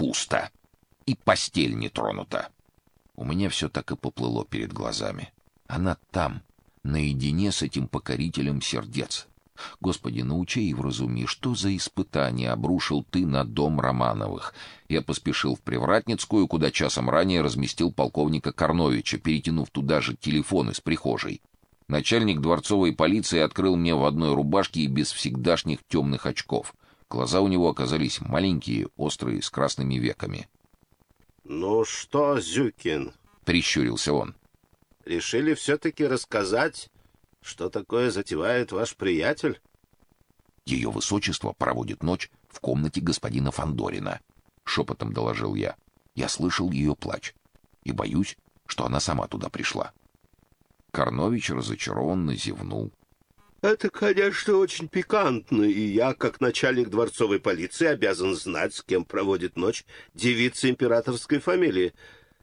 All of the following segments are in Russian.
пусто. И постель не тронута. У меня все так и поплыло перед глазами. Она там, наедине с этим покорителем сердец. Господи, научи и вразуми, что за испытание обрушил ты на дом Романовых. Я поспешил в Привратницкую, куда часом ранее разместил полковника Корновича, перетянув туда же телефон из прихожей. Начальник дворцовой полиции открыл мне в одной рубашке и без всегдашних темных очков. Глаза у него оказались маленькие, острые, с красными веками. «Ну что, Зюкин?» — прищурился он. «Решили все-таки рассказать что такое затевает ваш приятель? Ее высочество проводит ночь в комнате господина Фандорина, шепотом доложил я. Я слышал ее плач и боюсь, что она сама туда пришла. Карнович разочарованно зевнул. Это, конечно, очень пикантно, и я, как начальник дворцовой полиции, обязан знать, с кем проводит ночь девица императорской фамилии.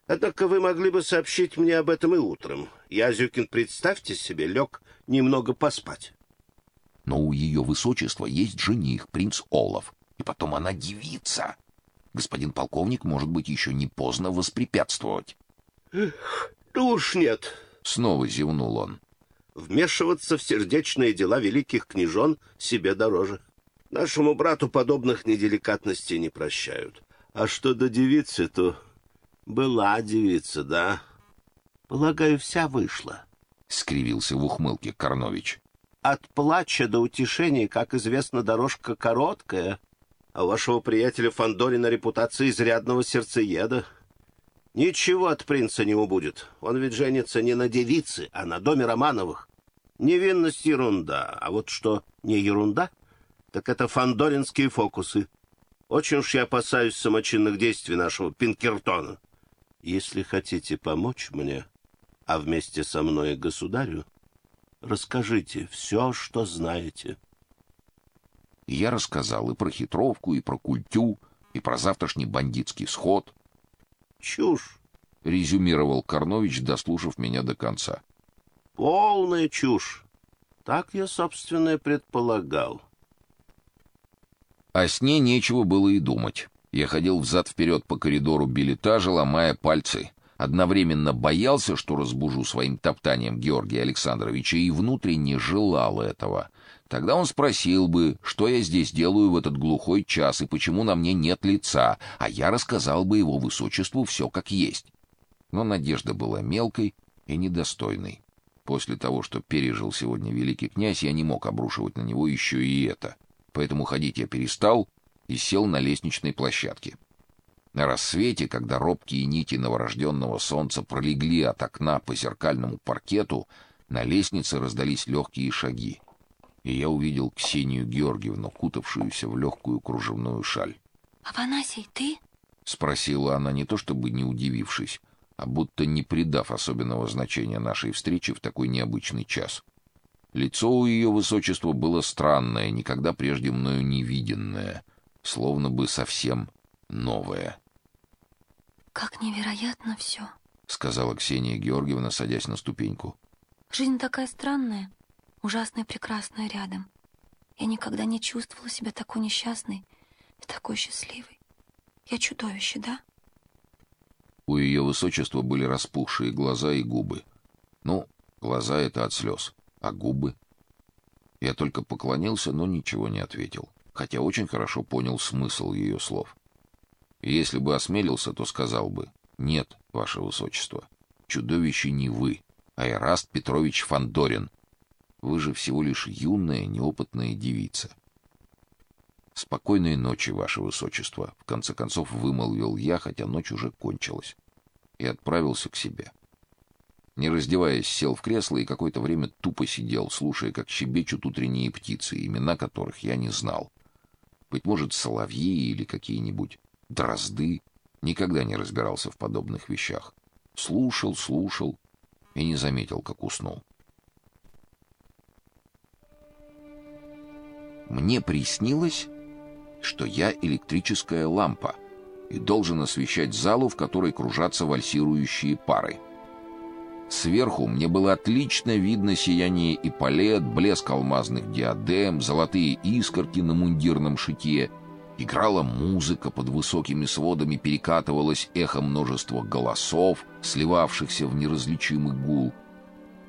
Однако вы могли бы сообщить мне об этом и утром. Я, Зюкин, представьте себе, лег немного поспать. Но у ее высочества есть жених, принц Олаф, и потом она девица. Господин полковник, может быть, еще не поздно воспрепятствовать. Эх, ну уж нет. Снова зевнул он. Вмешиваться в сердечные дела великих княжон себе дороже. Нашему брату подобных неделикатностей не прощают. А что до девицы, то была девица, да? Полагаю, вся вышла. Скривился в ухмылке Карнович. От плача до утешения, как известно, дорожка короткая. А у вашего приятеля Фандорина репутация изрядного сердцееда. Ничего от принца не убудет. Он ведь женится не на девице, а на доме Романовых. Невинность ерунда. А вот что не ерунда, так это фандоринские фокусы. Очень уж я опасаюсь самочинных действий нашего Пинкертона. Если хотите помочь мне, а вместе со мной государю, расскажите все, что знаете. Я рассказал и про хитровку, и про культю, и про завтрашний бандитский сход. Чушь, резюмировал Карнович, дослушав меня до конца. Полная чушь. Так я, собственно, и предполагал. О сне нечего было и думать. Я ходил взад-вперед по коридору билетажа, ломая пальцы. Одновременно боялся, что разбужу своим топтанием Георгия Александровича, и внутренне желал этого. Тогда он спросил бы, что я здесь делаю в этот глухой час и почему на мне нет лица, а я рассказал бы его высочеству все как есть. Но надежда была мелкой и недостойной. После того, что пережил сегодня великий князь, я не мог обрушивать на него еще и это. Поэтому ходить я перестал и сел на лестничной площадке. На рассвете, когда робкие нити новорожденного солнца пролегли от окна по зеркальному паркету, на лестнице раздались легкие шаги, и я увидел Ксению Георгиевну, кутавшуюся в легкую кружевную шаль. «Афанасий, ты?» — спросила она, не то чтобы не удивившись, а будто не придав особенного значения нашей встрече в такой необычный час. Лицо у ее высочества было странное, никогда прежде мною не виденное — словно бы совсем новое. Как невероятно все, сказала Ксения Георгиевна, садясь на ступеньку. Жизнь такая странная, ужасная и прекрасная рядом. Я никогда не чувствовала себя такой несчастной и такой счастливой. Я чудовище, да? У ее высочества были распухшие глаза и губы. Ну, глаза это от слез, а губы? Я только поклонился, но ничего не ответил хотя очень хорошо понял смысл ее слов. И если бы осмелился, то сказал бы: "Нет, ваше высочество. Чудовище не вы, а Ираст Петрович Фандорин. Вы же всего лишь юная, неопытная девица". Спокойной ночи, ваше высочество, в конце концов вымолвил я, хотя ночь уже кончилась, и отправился к себе. Не раздеваясь, сел в кресло и какое-то время тупо сидел, слушая, как щебечут утренние птицы, имена которых я не знал. Быть может, соловьи или какие-нибудь дрозды. Никогда не разбирался в подобных вещах. Слушал, слушал и не заметил, как уснул. Мне приснилось, что я электрическая лампа и должен освещать залу, в которой кружатся вальсирующие пары. Сверху мне было отлично видно сияние и палет, блеск алмазных диадем, золотые искорки на мундирном шитье Играла музыка, под высокими сводами перекатывалось эхо множества голосов, сливавшихся в неразличимый гул.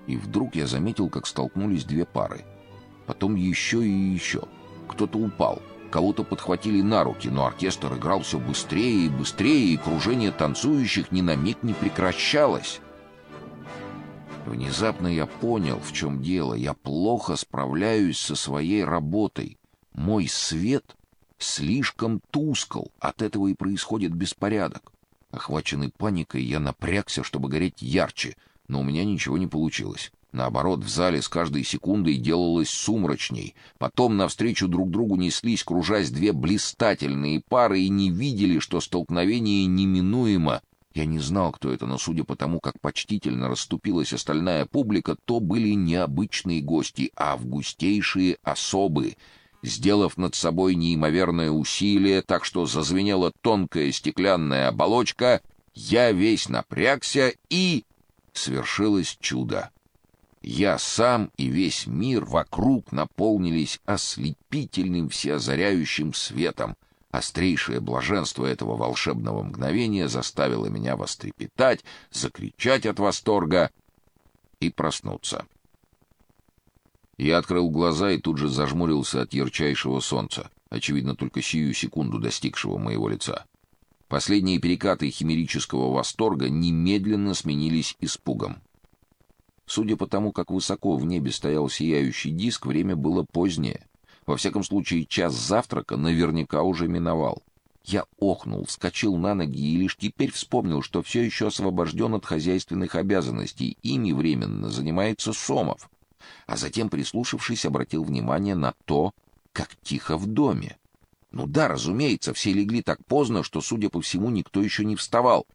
И вдруг я заметил, как столкнулись две пары. Потом еще и еще. Кто-то упал, кого-то подхватили на руки, но оркестр играл все быстрее и быстрее, и кружение танцующих ни на миг не прекращалось. Внезапно я понял, в чем дело. Я плохо справляюсь со своей работой. Мой свет слишком тускл, от этого и происходит беспорядок. Охваченный паникой, я напрягся, чтобы гореть ярче, но у меня ничего не получилось. Наоборот, в зале с каждой секундой делалось сумрачней. Потом навстречу друг другу неслись, кружась две блистательные пары и не видели, что столкновение неминуемо. Я не знал, кто это, но судя по тому, как почтительно расступилась остальная публика, то были не обычные гости, а августейшие особы, сделав над собой неимоверное усилие, так что зазвенела тонкая стеклянная оболочка, я весь напрягся и свершилось чудо. Я сам и весь мир вокруг наполнились ослепительным всеозаряющим светом. Острейшее блаженство этого волшебного мгновения заставило меня вострепетать, закричать от восторга и проснуться. Я открыл глаза и тут же зажмурился от ярчайшего солнца, очевидно, только сию секунду достигшего моего лица. Последние перекаты химерического восторга немедленно сменились испугом. Судя по тому, как высоко в небе стоял сияющий диск, время было позднее. Во всяком случае, час завтрака наверняка уже миновал. Я охнул, вскочил на ноги и лишь теперь вспомнил, что все еще освобожден от хозяйственных обязанностей. Ими временно занимается Сомов а затем, прислушавшись, обратил внимание на то, как тихо в доме. Ну да, разумеется, все легли так поздно, что, судя по всему, никто еще не вставал.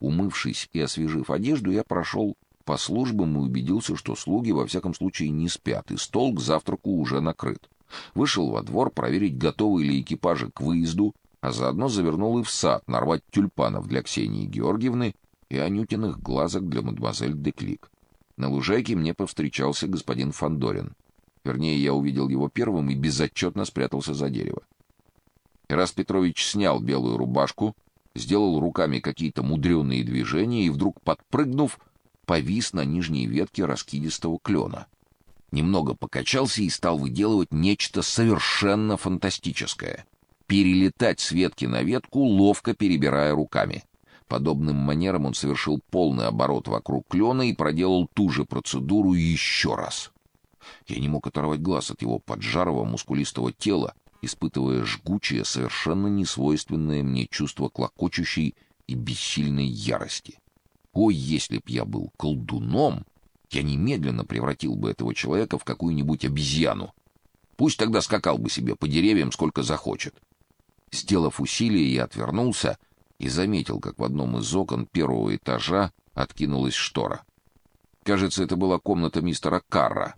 Умывшись и освежив одежду, я прошел по службам и убедился, что слуги во всяком случае не спят, и стол к завтраку уже накрыт. Вышел во двор проверить, готовы ли экипажи к выезду, а заодно завернул и в сад нарвать тюльпанов для Ксении Георгиевны и анютиных глазок для мадемуазель Деклик. На лужайке мне повстречался господин Фандорин. Вернее, я увидел его первым и безотчетно спрятался за дерево. Ирас Петрович снял белую рубашку, сделал руками какие-то мудреные движения и вдруг подпрыгнув, повис на нижней ветке раскидистого клена. Немного покачался и стал выделывать нечто совершенно фантастическое. Перелетать с ветки на ветку, ловко перебирая руками. Подобным манером он совершил полный оборот вокруг клена и проделал ту же процедуру еще раз. Я не мог оторвать глаз от его поджарого мускулистого тела, испытывая жгучее, совершенно несвойственное мне чувство клокочущей и бессильной ярости. Ой, если б я был колдуном, я немедленно превратил бы этого человека в какую-нибудь обезьяну. Пусть тогда скакал бы себе по деревьям сколько захочет. Сделав усилие, я отвернулся и заметил, как в одном из окон первого этажа откинулась штора. Кажется, это была комната мистера Карра.